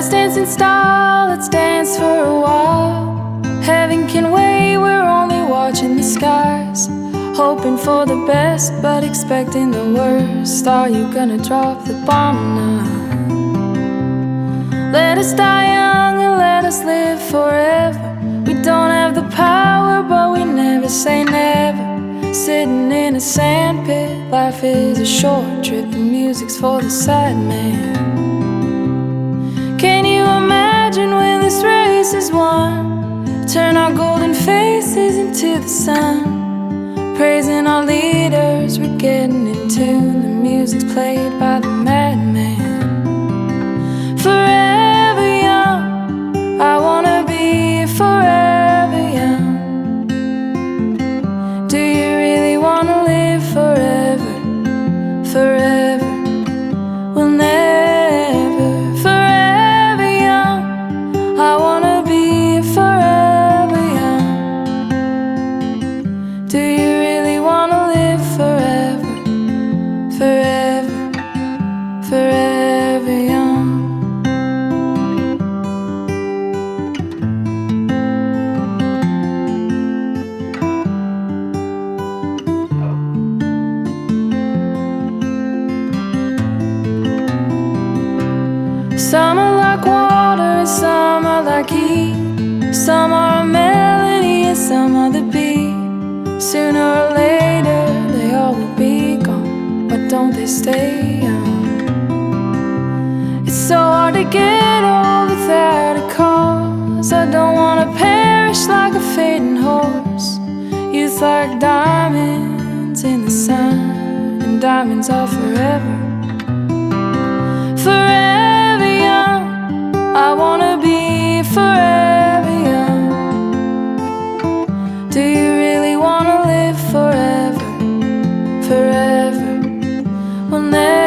Let's dance in style, let's dance for a while. Heaven can wait, we're only watching the skies. Hoping for the best, but expecting the worst. Are you gonna drop the bomb now? Let us die young and let us live forever. We don't have the power, but we never say never. Sitting in a sandpit, life is a short trip, and music's for the sad man. Is won? Turn our golden faces into the sun. Praising our leaders, we're getting in tune. The music's played by the Some are like water, some are like heat. Some are a melody, and some are the beat. Sooner or later, they all will be gone. But don't they stay young? It's so hard to get old without a cause. I don't wanna perish like a fading horse. Youth like diamonds in the sun, and diamonds are forever. will never